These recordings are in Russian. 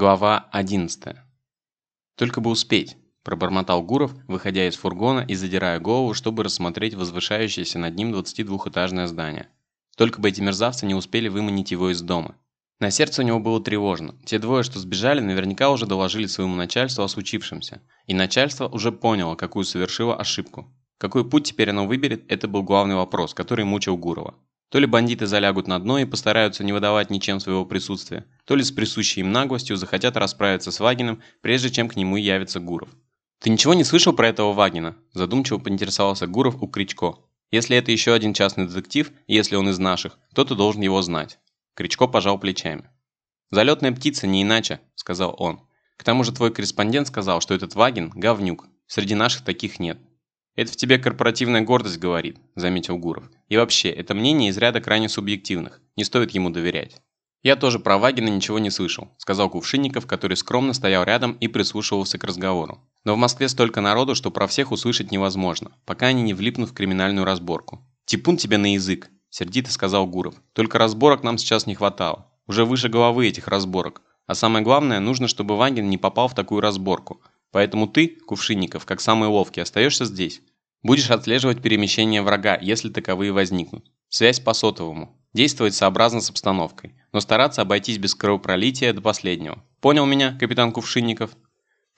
Глава 11. «Только бы успеть», – пробормотал Гуров, выходя из фургона и задирая голову, чтобы рассмотреть возвышающееся над ним 22-этажное здание. Только бы эти мерзавцы не успели выманить его из дома. На сердце у него было тревожно. Те двое, что сбежали, наверняка уже доложили своему начальству о случившемся. И начальство уже поняло, какую совершило ошибку. Какой путь теперь оно выберет, это был главный вопрос, который мучил Гурова. То ли бандиты залягут на дно и постараются не выдавать ничем своего присутствия, то ли с присущей им наглостью захотят расправиться с Вагином, прежде чем к нему явится Гуров. «Ты ничего не слышал про этого Вагина?» – задумчиво поинтересовался Гуров у Кричко. «Если это еще один частный детектив, если он из наших, то ты должен его знать». Кричко пожал плечами. «Залетная птица, не иначе», – сказал он. «К тому же твой корреспондент сказал, что этот Вагин – говнюк. Среди наших таких нет. «Это в тебе корпоративная гордость говорит», – заметил Гуров. «И вообще, это мнение из ряда крайне субъективных. Не стоит ему доверять». «Я тоже про Вагина ничего не слышал», – сказал Кувшинников, который скромно стоял рядом и прислушивался к разговору. «Но в Москве столько народу, что про всех услышать невозможно, пока они не влипнут в криминальную разборку». «Типун тебе на язык», – сердито сказал Гуров. «Только разборок нам сейчас не хватало. Уже выше головы этих разборок. А самое главное, нужно, чтобы Вагин не попал в такую разборку. Поэтому ты, Кувшинников, как самый ловкий, остаешься здесь. Будешь отслеживать перемещение врага, если таковые возникнут. Связь по сотовому. Действовать сообразно с обстановкой, но стараться обойтись без кровопролития до последнего. Понял меня, капитан Кувшинников?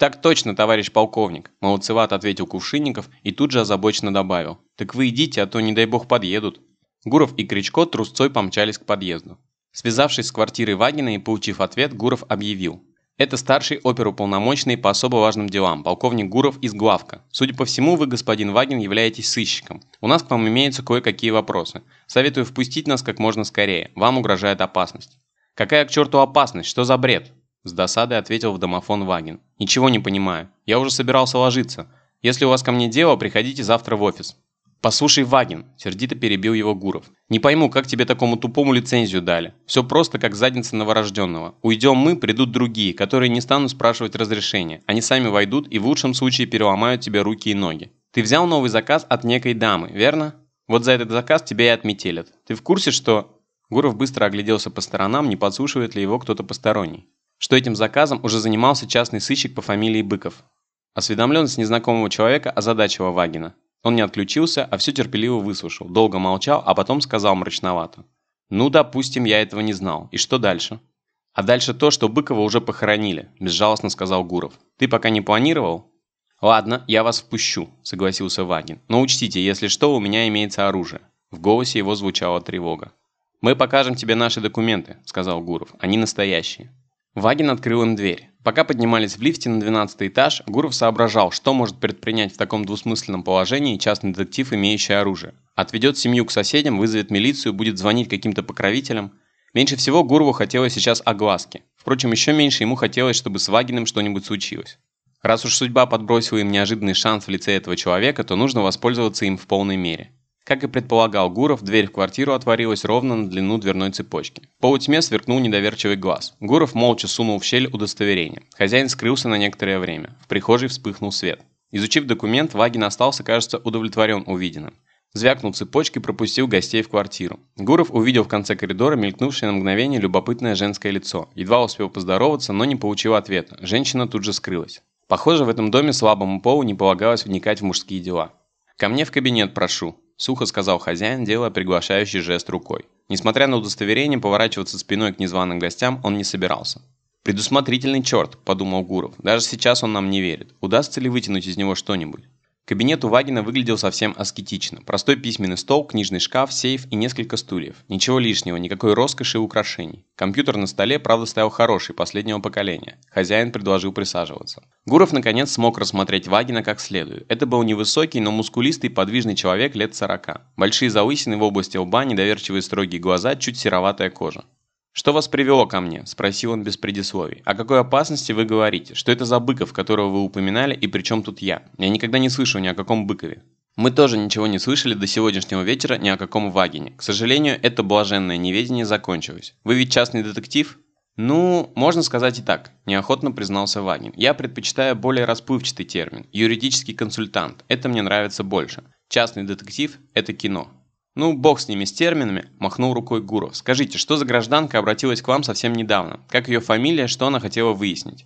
«Так точно, товарищ полковник», – молодцевато ответил Кувшинников и тут же озабоченно добавил. «Так вы идите, а то, не дай бог, подъедут». Гуров и Кричко трусцой помчались к подъезду. Связавшись с квартирой Вагина и получив ответ, Гуров объявил. Это старший оперуполномоченный по особо важным делам, полковник Гуров из Главка. Судя по всему, вы, господин Вагин, являетесь сыщиком. У нас к вам имеются кое-какие вопросы. Советую впустить нас как можно скорее. Вам угрожает опасность. Какая к черту опасность? Что за бред? С досадой ответил в домофон Вагин. Ничего не понимаю. Я уже собирался ложиться. Если у вас ко мне дело, приходите завтра в офис. «Послушай, Вагин», – сердито перебил его Гуров. «Не пойму, как тебе такому тупому лицензию дали. Все просто, как задница новорожденного. Уйдем мы, придут другие, которые не станут спрашивать разрешения. Они сами войдут и в лучшем случае переломают тебе руки и ноги. Ты взял новый заказ от некой дамы, верно? Вот за этот заказ тебя и отметелят. Ты в курсе, что...» Гуров быстро огляделся по сторонам, не подслушивает ли его кто-то посторонний. Что этим заказом уже занимался частный сыщик по фамилии Быков. Осведомленность незнакомого человека озадачила Вагина. Он не отключился, а все терпеливо выслушал, долго молчал, а потом сказал мрачновато. «Ну, допустим, я этого не знал. И что дальше?» «А дальше то, что Быкова уже похоронили», – безжалостно сказал Гуров. «Ты пока не планировал?» «Ладно, я вас впущу», – согласился Вагин. «Но учтите, если что, у меня имеется оружие». В голосе его звучала тревога. «Мы покажем тебе наши документы», – сказал Гуров. «Они настоящие». Вагин открыл им дверь. Пока поднимались в лифте на 12 этаж, Гуров соображал, что может предпринять в таком двусмысленном положении частный детектив, имеющий оружие. Отведет семью к соседям, вызовет милицию, будет звонить каким-то покровителям. Меньше всего Гурову хотелось сейчас огласки. Впрочем, еще меньше ему хотелось, чтобы с Вагиным что-нибудь случилось. Раз уж судьба подбросила им неожиданный шанс в лице этого человека, то нужно воспользоваться им в полной мере. Как и предполагал Гуров, дверь в квартиру отворилась ровно на длину дверной цепочки. В полутьме сверкнул недоверчивый глаз. Гуров молча сунул в щель удостоверение. Хозяин скрылся на некоторое время. В прихожей вспыхнул свет. Изучив документ, Вагин остался, кажется, удовлетворен увиденным. Звякнул цепочкой, пропустил гостей в квартиру. Гуров увидел в конце коридора мелькнувшее на мгновение любопытное женское лицо. Едва успел поздороваться, но не получил ответа. Женщина тут же скрылась. Похоже, в этом доме слабому полу не полагалось вникать в мужские дела. «Ко мне в кабинет прошу», Сухо сказал хозяин, делая приглашающий жест рукой. Несмотря на удостоверение, поворачиваться спиной к незваным гостям он не собирался. «Предусмотрительный черт», – подумал Гуров. «Даже сейчас он нам не верит. Удастся ли вытянуть из него что-нибудь?» Кабинет у Вагина выглядел совсем аскетично. Простой письменный стол, книжный шкаф, сейф и несколько стульев. Ничего лишнего, никакой роскоши и украшений. Компьютер на столе, правда, стоял хороший, последнего поколения. Хозяин предложил присаживаться. Гуров, наконец, смог рассмотреть Вагина как следует. Это был невысокий, но мускулистый, подвижный человек лет 40. Большие залысины в области лба, недоверчивые строгие глаза, чуть сероватая кожа. «Что вас привело ко мне?» – спросил он без предисловий. «О какой опасности вы говорите? Что это за Быков, которого вы упоминали, и при чем тут я? Я никогда не слышал ни о каком Быкове». Мы тоже ничего не слышали до сегодняшнего вечера ни о каком Вагине. К сожалению, это блаженное неведение закончилось. Вы ведь частный детектив? Ну, можно сказать и так, неохотно признался Вагин. Я предпочитаю более расплывчатый термин. Юридический консультант. Это мне нравится больше. Частный детектив – это кино. «Ну, бог с ними, с терминами», – махнул рукой Гуров. «Скажите, что за гражданка обратилась к вам совсем недавно? Как ее фамилия, что она хотела выяснить?»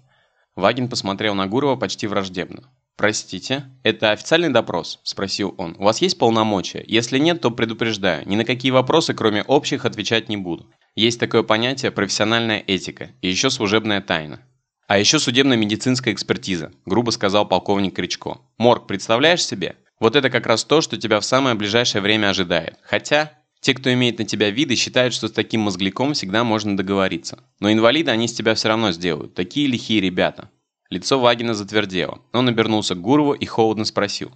Вагин посмотрел на Гурова почти враждебно. «Простите, это официальный допрос?» – спросил он. «У вас есть полномочия? Если нет, то предупреждаю, ни на какие вопросы, кроме общих, отвечать не буду. Есть такое понятие профессиональная этика и еще служебная тайна. А еще судебно-медицинская экспертиза, грубо сказал полковник Кричко. Морг, представляешь себе? Вот это как раз то, что тебя в самое ближайшее время ожидает. Хотя, те, кто имеет на тебя виды, считают, что с таким мозгляком всегда можно договориться. Но инвалида они с тебя все равно сделают. Такие лихие ребята. Лицо Вагина затвердело. Он обернулся к Гурову и холодно спросил.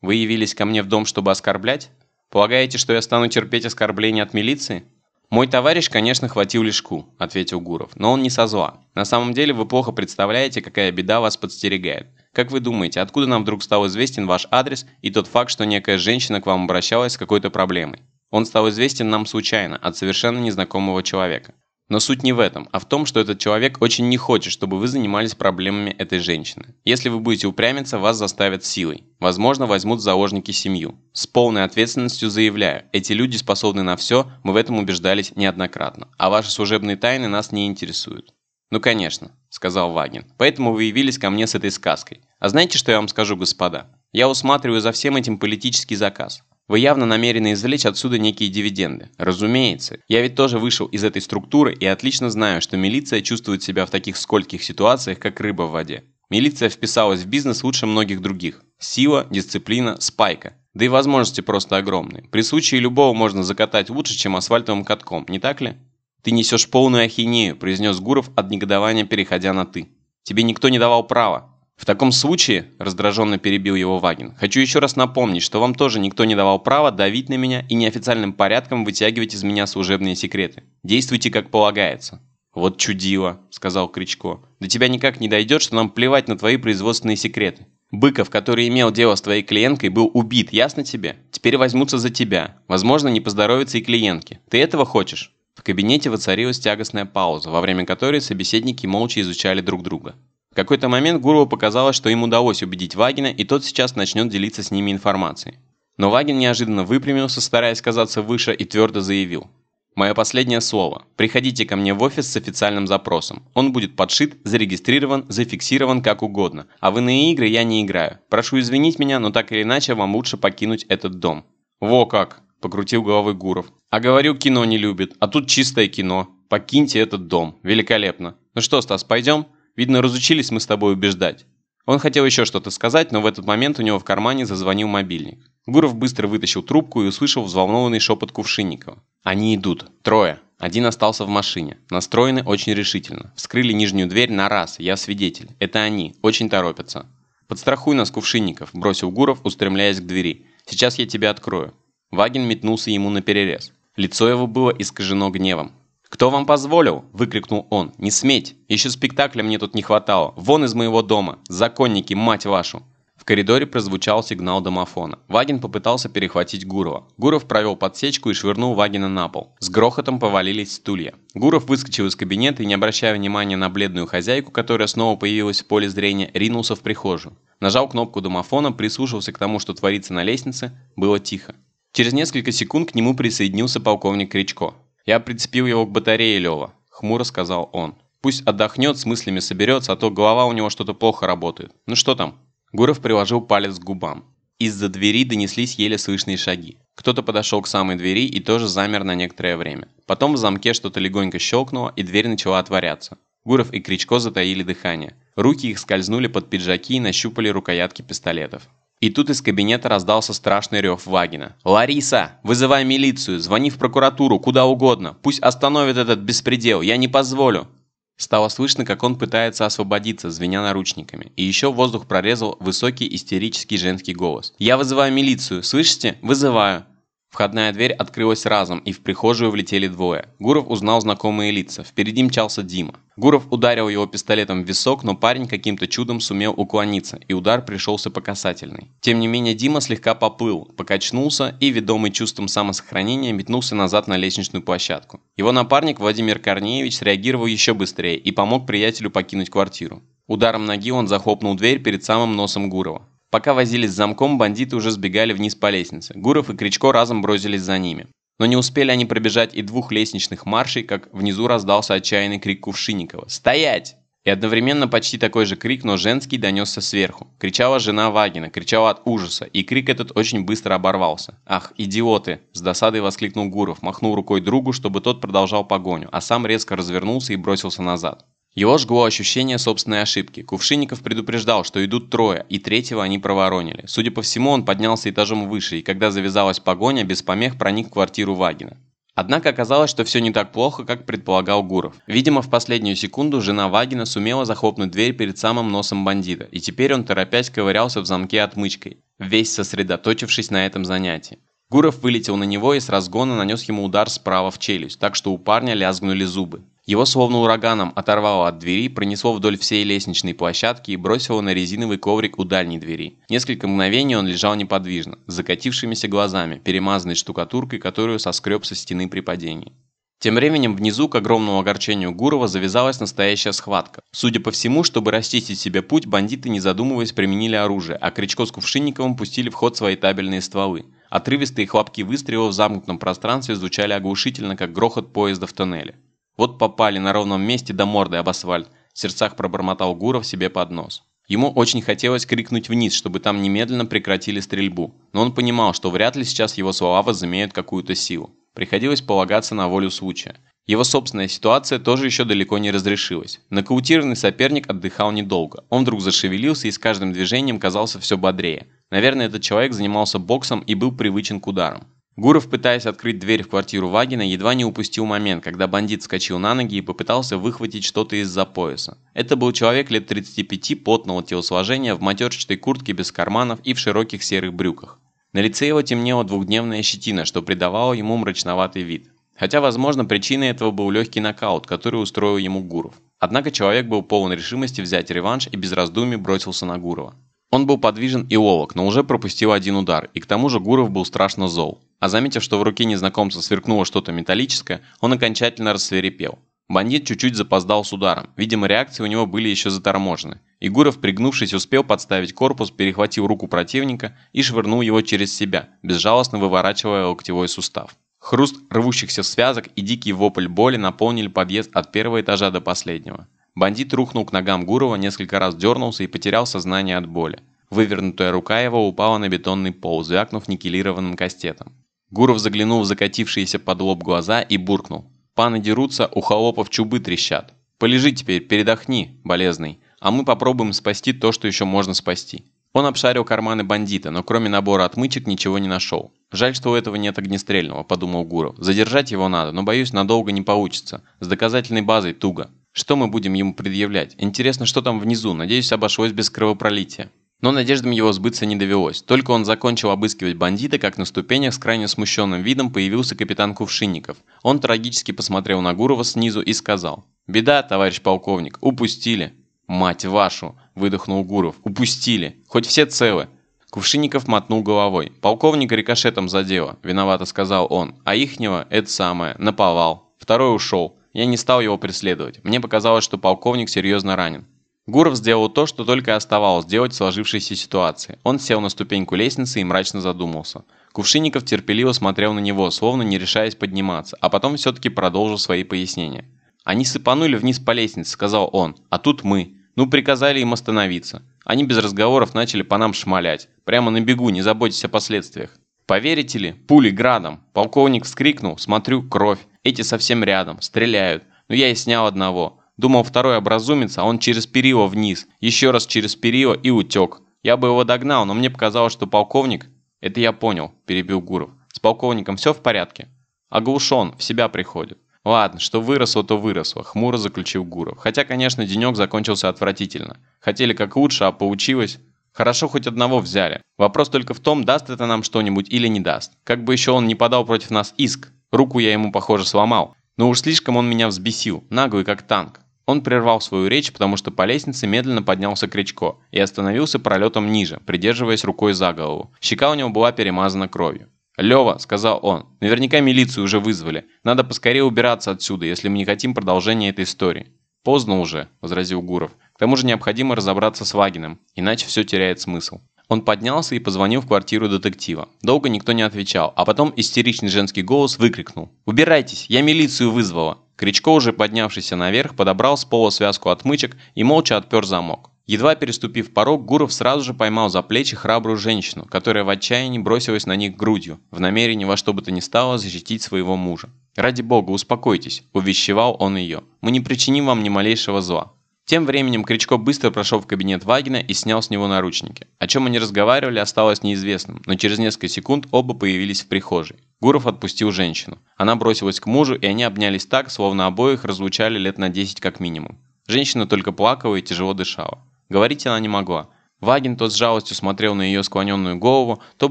«Вы явились ко мне в дом, чтобы оскорблять? Полагаете, что я стану терпеть оскорбления от милиции?» «Мой товарищ, конечно, хватил лишку», – ответил Гуров, – «но он не со зла. На самом деле вы плохо представляете, какая беда вас подстерегает. Как вы думаете, откуда нам вдруг стал известен ваш адрес и тот факт, что некая женщина к вам обращалась с какой-то проблемой? Он стал известен нам случайно, от совершенно незнакомого человека. Но суть не в этом, а в том, что этот человек очень не хочет, чтобы вы занимались проблемами этой женщины. Если вы будете упрямиться, вас заставят силой. Возможно, возьмут в заложники семью. С полной ответственностью заявляю, эти люди способны на все, мы в этом убеждались неоднократно. А ваши служебные тайны нас не интересуют. «Ну, конечно», – сказал Вагин. «Поэтому вы явились ко мне с этой сказкой. А знаете, что я вам скажу, господа? Я усматриваю за всем этим политический заказ. Вы явно намерены извлечь отсюда некие дивиденды. Разумеется. Я ведь тоже вышел из этой структуры и отлично знаю, что милиция чувствует себя в таких скольких ситуациях, как рыба в воде. Милиция вписалась в бизнес лучше многих других. Сила, дисциплина, спайка. Да и возможности просто огромные. При случае любого можно закатать лучше, чем асфальтовым катком, не так ли? «Ты несешь полную ахинею», – произнес Гуров от негодования, переходя на «ты». «Тебе никто не давал права. «В таком случае», – раздраженно перебил его Вагин, – «хочу еще раз напомнить, что вам тоже никто не давал права давить на меня и неофициальным порядком вытягивать из меня служебные секреты. Действуйте как полагается». «Вот чудило», – сказал Кричко. «До тебя никак не дойдет, что нам плевать на твои производственные секреты. Быков, который имел дело с твоей клиенткой, был убит, ясно тебе? Теперь возьмутся за тебя. Возможно, не поздоровится и клиентке. Ты этого хочешь?» В кабинете воцарилась тягостная пауза, во время которой собеседники молча изучали друг друга. В какой-то момент Гурову показалось, что им удалось убедить Вагина, и тот сейчас начнет делиться с ними информацией. Но Вагин неожиданно выпрямился, стараясь казаться выше, и твердо заявил. «Мое последнее слово. Приходите ко мне в офис с официальным запросом. Он будет подшит, зарегистрирован, зафиксирован как угодно. А в иные игры я не играю. Прошу извинить меня, но так или иначе вам лучше покинуть этот дом». «Во как!» – покрутил головой Гуров. «А говорю, кино не любит, а тут чистое кино. Покиньте этот дом. Великолепно. Ну что, Стас, пойдем?» Видно, разучились мы с тобой убеждать». Он хотел еще что-то сказать, но в этот момент у него в кармане зазвонил мобильник. Гуров быстро вытащил трубку и услышал взволнованный шепот Кувшинникова. «Они идут. Трое. Один остался в машине. Настроены очень решительно. Вскрыли нижнюю дверь на раз. Я свидетель. Это они. Очень торопятся. «Подстрахуй нас, Кувшинников», – бросил Гуров, устремляясь к двери. «Сейчас я тебя открою». Вагин метнулся ему на перерез. Лицо его было искажено гневом. «Кто вам позволил?» – выкрикнул он. «Не сметь! Еще спектакля мне тут не хватало! Вон из моего дома! Законники, мать вашу!» В коридоре прозвучал сигнал домофона. Вагин попытался перехватить Гурова. Гуров провел подсечку и швырнул Вагина на пол. С грохотом повалились стулья. Гуров выскочил из кабинета и, не обращая внимания на бледную хозяйку, которая снова появилась в поле зрения, ринулся в прихожую. Нажал кнопку домофона, прислушался к тому, что творится на лестнице. Было тихо. Через несколько секунд к нему присоединился полковник Кричко. «Я прицепил его к батарее, Лёва», – хмуро сказал он. «Пусть отдохнет, с мыслями соберется, а то голова у него что-то плохо работает. Ну что там?» Гуров приложил палец к губам. Из-за двери донеслись еле слышные шаги. Кто-то подошел к самой двери и тоже замер на некоторое время. Потом в замке что-то легонько щелкнуло, и дверь начала отворяться. Гуров и Кричко затаили дыхание. Руки их скользнули под пиджаки и нащупали рукоятки пистолетов. И тут из кабинета раздался страшный рев Вагина. «Лариса, вызывай милицию, звони в прокуратуру, куда угодно. Пусть остановит этот беспредел, я не позволю». Стало слышно, как он пытается освободиться, звеня наручниками. И еще воздух прорезал высокий истерический женский голос. «Я вызываю милицию, слышите? Вызываю!» Входная дверь открылась разом, и в прихожую влетели двое. Гуров узнал знакомые лица. Впереди мчался Дима. Гуров ударил его пистолетом в висок, но парень каким-то чудом сумел уклониться, и удар пришелся по касательной. Тем не менее, Дима слегка поплыл, покачнулся и, ведомый чувством самосохранения, метнулся назад на лестничную площадку. Его напарник Владимир Корнеевич среагировал еще быстрее и помог приятелю покинуть квартиру. Ударом ноги он захлопнул дверь перед самым носом Гурова. Пока возились с замком, бандиты уже сбегали вниз по лестнице. Гуров и Кричко разом бросились за ними. Но не успели они пробежать и двух лестничных маршей, как внизу раздался отчаянный крик Кувшинникова. «Стоять!» И одновременно почти такой же крик, но женский, донесся сверху. Кричала жена Вагина, кричала от ужаса, и крик этот очень быстро оборвался. «Ах, идиоты!» – с досадой воскликнул Гуров, махнул рукой другу, чтобы тот продолжал погоню, а сам резко развернулся и бросился назад. Его жгло ощущение собственной ошибки. Кувшинников предупреждал, что идут трое, и третьего они проворонили. Судя по всему, он поднялся этажом выше, и когда завязалась погоня, без помех проник в квартиру Вагина. Однако оказалось, что все не так плохо, как предполагал Гуров. Видимо, в последнюю секунду жена Вагина сумела захлопнуть дверь перед самым носом бандита, и теперь он, торопясь, ковырялся в замке отмычкой, весь сосредоточившись на этом занятии. Гуров вылетел на него и с разгона нанес ему удар справа в челюсть, так что у парня лязгнули зубы. Его словно ураганом оторвало от двери, пронесло вдоль всей лестничной площадки и бросило на резиновый коврик у дальней двери. Несколько мгновений он лежал неподвижно, с закатившимися глазами, перемазанной штукатуркой, которую соскреб со стены при падении. Тем временем внизу, к огромному огорчению Гурова, завязалась настоящая схватка. Судя по всему, чтобы расчистить себе путь, бандиты, не задумываясь, применили оружие, а Кричко с Кувшинниковым пустили в ход свои табельные стволы. Отрывистые хлопки выстрелов в замкнутом пространстве звучали оглушительно, как грохот поезда в тоннеле. Вот попали на ровном месте до морды об асфальт, в сердцах пробормотал Гуров себе под нос. Ему очень хотелось крикнуть вниз, чтобы там немедленно прекратили стрельбу, но он понимал, что вряд ли сейчас его слова возымеют какую-то силу. Приходилось полагаться на волю случая. Его собственная ситуация тоже еще далеко не разрешилась. Нокаутированный соперник отдыхал недолго. Он вдруг зашевелился и с каждым движением казался все бодрее. Наверное, этот человек занимался боксом и был привычен к ударам. Гуров, пытаясь открыть дверь в квартиру Вагина, едва не упустил момент, когда бандит вскочил на ноги и попытался выхватить что-то из-за пояса. Это был человек лет 35 потного телосложения в матерчатой куртке без карманов и в широких серых брюках. На лице его темнела двухдневная щетина, что придавало ему мрачноватый вид. Хотя, возможно, причиной этого был легкий нокаут, который устроил ему Гуров. Однако человек был полон решимости взять реванш и без раздумий бросился на Гурова. Он был подвижен и ловок, но уже пропустил один удар, и к тому же Гуров был страшно зол. А заметив, что в руке незнакомца сверкнуло что-то металлическое, он окончательно рассверепел. Бандит чуть-чуть запоздал с ударом. Видимо, реакции у него были еще заторможены. Игуров, пригнувшись, успел подставить корпус, перехватил руку противника и швырнул его через себя, безжалостно выворачивая локтевой сустав. Хруст рвущихся связок и дикий вопль боли наполнили подъезд от первого этажа до последнего. Бандит рухнул к ногам Гурова, несколько раз дернулся и потерял сознание от боли. Вывернутая рука его упала на бетонный пол, звякнув никелированным кастетом. Гуров заглянул в закатившиеся под лоб глаза и буркнул. «Паны дерутся, у холопов чубы трещат. Полежи теперь, передохни, болезный, а мы попробуем спасти то, что еще можно спасти». Он обшарил карманы бандита, но кроме набора отмычек ничего не нашел. «Жаль, что у этого нет огнестрельного», – подумал Гуров. «Задержать его надо, но, боюсь, надолго не получится. С доказательной базой туго. Что мы будем ему предъявлять? Интересно, что там внизу? Надеюсь, обошлось без кровопролития». Но надеждам его сбыться не довелось. Только он закончил обыскивать бандита, как на ступенях с крайне смущенным видом появился капитан Кувшинников. Он трагически посмотрел на Гурова снизу и сказал. «Беда, товарищ полковник, упустили». «Мать вашу!» – выдохнул Гуров. «Упустили! Хоть все целы!» Кувшинников мотнул головой. «Полковник рикошетом задело», – виновато сказал он. «А ихнего – это самое, наповал. Второй ушел. Я не стал его преследовать. Мне показалось, что полковник серьезно ранен. Гуров сделал то, что только оставалось делать в сложившейся ситуации. Он сел на ступеньку лестницы и мрачно задумался. Кувшинников терпеливо смотрел на него, словно не решаясь подниматься, а потом все-таки продолжил свои пояснения. «Они сыпанули вниз по лестнице», — сказал он, — «а тут мы. Ну, приказали им остановиться. Они без разговоров начали по нам шмалять. Прямо на бегу, не заботьтесь о последствиях. Поверите ли, пули градом. Полковник вскрикнул, смотрю, кровь. Эти совсем рядом, стреляют. Но я и снял одного. Думал, второй образумится, а он через перила вниз, еще раз через перила и утек. Я бы его догнал, но мне показалось, что полковник... Это я понял, перебил Гуров. С полковником все в порядке? Оглушен, в себя приходит. Ладно, что выросло, то выросло, хмуро заключил Гуров. Хотя, конечно, денек закончился отвратительно. Хотели как лучше, а получилось... Хорошо, хоть одного взяли. Вопрос только в том, даст это нам что-нибудь или не даст. Как бы еще он не подал против нас иск. Руку я ему, похоже, сломал. Но уж слишком он меня взбесил, наглый как танк. Он прервал свою речь, потому что по лестнице медленно поднялся Кричко и остановился пролетом ниже, придерживаясь рукой за голову. Щека у него была перемазана кровью. «Лёва», — сказал он, — «наверняка милицию уже вызвали. Надо поскорее убираться отсюда, если мы не хотим продолжения этой истории». «Поздно уже», — возразил Гуров. «К тому же необходимо разобраться с Вагиным, иначе все теряет смысл». Он поднялся и позвонил в квартиру детектива. Долго никто не отвечал, а потом истеричный женский голос выкрикнул. «Убирайтесь, я милицию вызвала!» Кричко, уже поднявшийся наверх, подобрал с пола связку отмычек и молча отпер замок. Едва переступив порог, Гуров сразу же поймал за плечи храбрую женщину, которая в отчаянии бросилась на них грудью, в намерении во что бы то ни стало защитить своего мужа. «Ради бога, успокойтесь», – увещевал он ее. «Мы не причиним вам ни малейшего зла». Тем временем Кричко быстро прошел в кабинет Вагина и снял с него наручники. О чем они разговаривали, осталось неизвестным, но через несколько секунд оба появились в прихожей. Гуров отпустил женщину. Она бросилась к мужу, и они обнялись так, словно обоих разлучали лет на 10 как минимум. Женщина только плакала и тяжело дышала. Говорить она не могла. Вагин то с жалостью смотрел на ее склоненную голову, то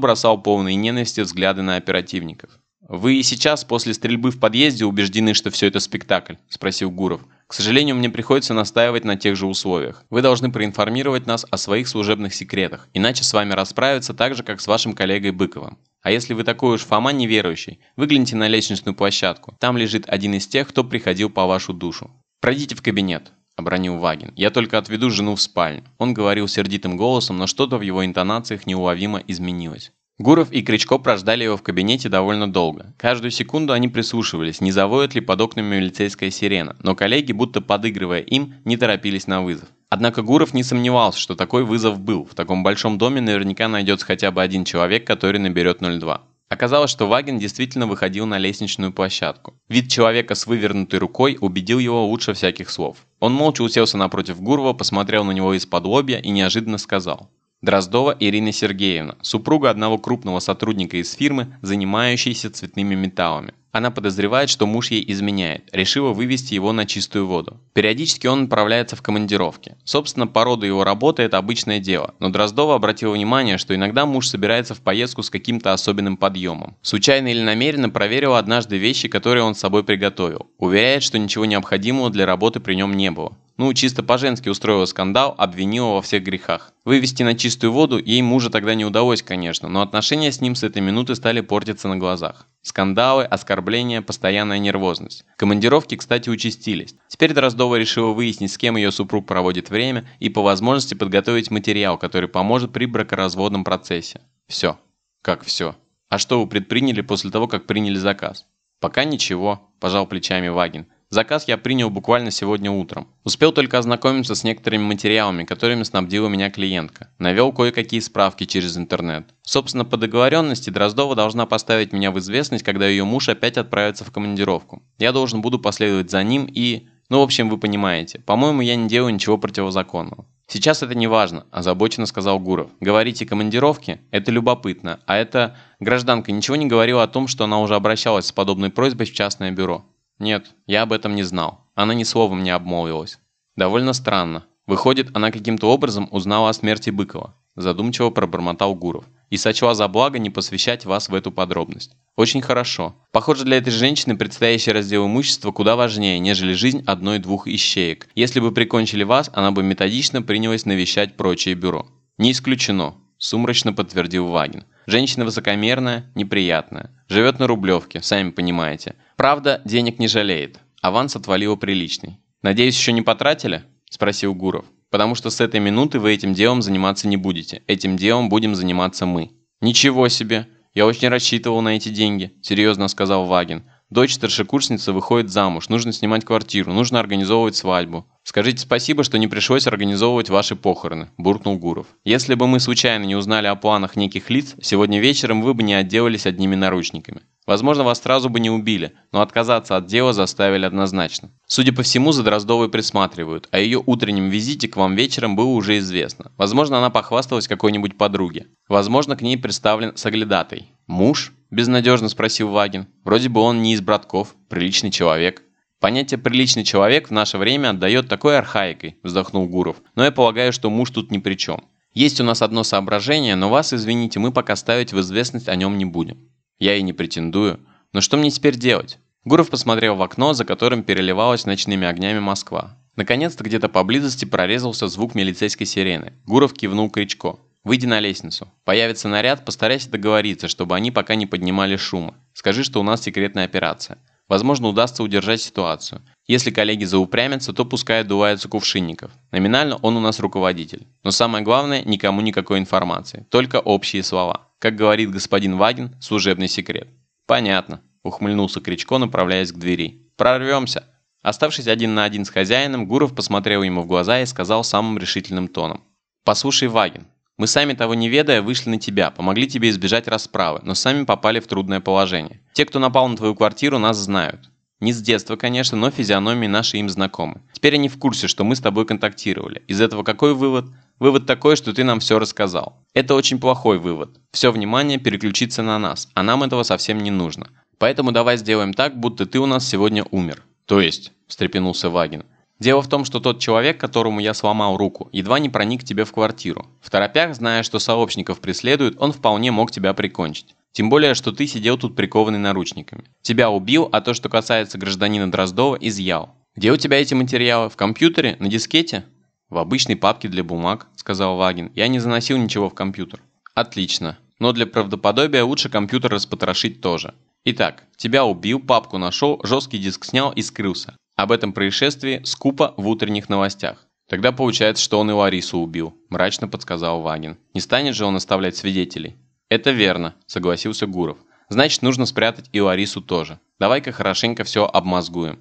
бросал полные ненависти взгляды на оперативников. «Вы и сейчас, после стрельбы в подъезде, убеждены, что все это спектакль?» – спросил Гуров. «К сожалению, мне приходится настаивать на тех же условиях. Вы должны проинформировать нас о своих служебных секретах, иначе с вами расправиться так же, как с вашим коллегой Быковым. А если вы такой уж Фома неверующий, выгляните на лестничную площадку. Там лежит один из тех, кто приходил по вашу душу. Пройдите в кабинет». – обронил Вагин. «Я только отведу жену в спальню». Он говорил сердитым голосом, но что-то в его интонациях неуловимо изменилось. Гуров и Кричко прождали его в кабинете довольно долго. Каждую секунду они прислушивались, не завоет ли под окнами милицейская сирена, но коллеги, будто подыгрывая им, не торопились на вызов. Однако Гуров не сомневался, что такой вызов был. В таком большом доме наверняка найдется хотя бы один человек, который наберет 02. Оказалось, что Ваген действительно выходил на лестничную площадку. Вид человека с вывернутой рукой убедил его лучше всяких слов. Он молча уселся напротив Гурова, посмотрел на него из-под лобья и неожиданно сказал – Дроздова Ирина Сергеевна, супруга одного крупного сотрудника из фирмы, занимающейся цветными металлами. Она подозревает, что муж ей изменяет, решила вывести его на чистую воду. Периодически он отправляется в командировки. Собственно, по роду его работы это обычное дело, но Дроздова обратила внимание, что иногда муж собирается в поездку с каким-то особенным подъемом. Случайно или намеренно проверила однажды вещи, которые он с собой приготовил. Уверяет, что ничего необходимого для работы при нем не было. Ну, чисто по-женски устроила скандал, обвинила во всех грехах. Вывести на чистую воду ей мужа тогда не удалось, конечно, но отношения с ним с этой минуты стали портиться на глазах. Скандалы, оскорбления, постоянная нервозность. Командировки, кстати, участились. Теперь Дроздова решила выяснить, с кем ее супруг проводит время, и по возможности подготовить материал, который поможет при бракоразводном процессе. Все. Как все? А что вы предприняли после того, как приняли заказ? Пока ничего, пожал плечами Вагин. Заказ я принял буквально сегодня утром. Успел только ознакомиться с некоторыми материалами, которыми снабдила меня клиентка. Навел кое-какие справки через интернет. Собственно, по договоренности Дроздова должна поставить меня в известность, когда ее муж опять отправится в командировку. Я должен буду последовать за ним и... Ну, в общем, вы понимаете. По-моему, я не делаю ничего противозаконного. «Сейчас это не важно», – озабоченно сказал Гуров. «Говорите командировки? Это любопытно. А это... Гражданка ничего не говорила о том, что она уже обращалась с подобной просьбой в частное бюро». Нет, я об этом не знал. Она ни словом не обмолвилась. Довольно странно. Выходит, она каким-то образом узнала о смерти Быкова. Задумчиво пробормотал Гуров. И сочла за благо не посвящать вас в эту подробность. Очень хорошо. Похоже, для этой женщины предстоящий раздел имущества куда важнее, нежели жизнь одной-двух ищеек. Если бы прикончили вас, она бы методично принялась навещать прочие бюро. Не исключено, сумрачно подтвердил Вагин. Женщина высокомерная, неприятная. Живет на Рублевке, сами понимаете. Правда, денег не жалеет. Аванс отвалила приличный. «Надеюсь, еще не потратили?» – спросил Гуров. «Потому что с этой минуты вы этим делом заниматься не будете. Этим делом будем заниматься мы». «Ничего себе! Я очень рассчитывал на эти деньги», – серьезно сказал Вагин. «Дочь старшекурсницы выходит замуж, нужно снимать квартиру, нужно организовывать свадьбу. «Скажите спасибо, что не пришлось организовывать ваши похороны», – буркнул Гуров. «Если бы мы случайно не узнали о планах неких лиц, сегодня вечером вы бы не отделались одними наручниками. Возможно, вас сразу бы не убили, но отказаться от дела заставили однозначно. Судя по всему, за Дроздовой присматривают, а ее утреннем визите к вам вечером было уже известно. Возможно, она похвасталась какой-нибудь подруге. Возможно, к ней представлен соглядатой. «Муж?» – безнадежно спросил Вагин. «Вроде бы он не из братков, приличный человек». Понятие «приличный человек» в наше время отдает такой архаикой, вздохнул Гуров. Но я полагаю, что муж тут ни при чем. Есть у нас одно соображение, но вас, извините, мы пока ставить в известность о нем не будем. Я и не претендую. Но что мне теперь делать? Гуров посмотрел в окно, за которым переливалась ночными огнями Москва. Наконец-то где-то поблизости прорезался звук милицейской сирены. Гуров кивнул Кричко. «Выйди на лестницу. Появится наряд, постарайся договориться, чтобы они пока не поднимали шума. Скажи, что у нас секретная операция. Возможно, удастся удержать ситуацию. Если коллеги заупрямятся, то пускай отдуваются кувшинников. Номинально он у нас руководитель. Но самое главное, никому никакой информации. Только общие слова. Как говорит господин Вагин, служебный секрет. Понятно, ухмыльнулся Кричко, направляясь к двери. Прорвемся. Оставшись один на один с хозяином, Гуров посмотрел ему в глаза и сказал самым решительным тоном. «Послушай, Вагин, мы сами того не ведая вышли на тебя, помогли тебе избежать расправы, но сами попали в трудное положение. Те, кто напал на твою квартиру, нас знают. Не с детства, конечно, но физиономии наши им знакомы. Теперь они в курсе, что мы с тобой контактировали. Из этого какой вывод? Вывод такой, что ты нам все рассказал. Это очень плохой вывод. Все внимание переключится на нас, а нам этого совсем не нужно. Поэтому давай сделаем так, будто ты у нас сегодня умер. То есть, встрепенулся Вагин. Дело в том, что тот человек, которому я сломал руку, едва не проник тебе в квартиру. В торопях, зная, что сообщников преследуют, он вполне мог тебя прикончить. Тем более, что ты сидел тут прикованный наручниками. Тебя убил, а то, что касается гражданина Дроздова, изъял. Где у тебя эти материалы? В компьютере? На дискете? В обычной папке для бумаг, сказал Вагин. Я не заносил ничего в компьютер. Отлично. Но для правдоподобия лучше компьютер распотрошить тоже. Итак, тебя убил, папку нашел, жесткий диск снял и скрылся. Об этом происшествии скупо в утренних новостях. Тогда получается, что он и Ларису убил, мрачно подсказал Вагин. Не станет же он оставлять свидетелей? Это верно, согласился Гуров. Значит, нужно спрятать и Ларису тоже. Давай-ка хорошенько все обмозгуем.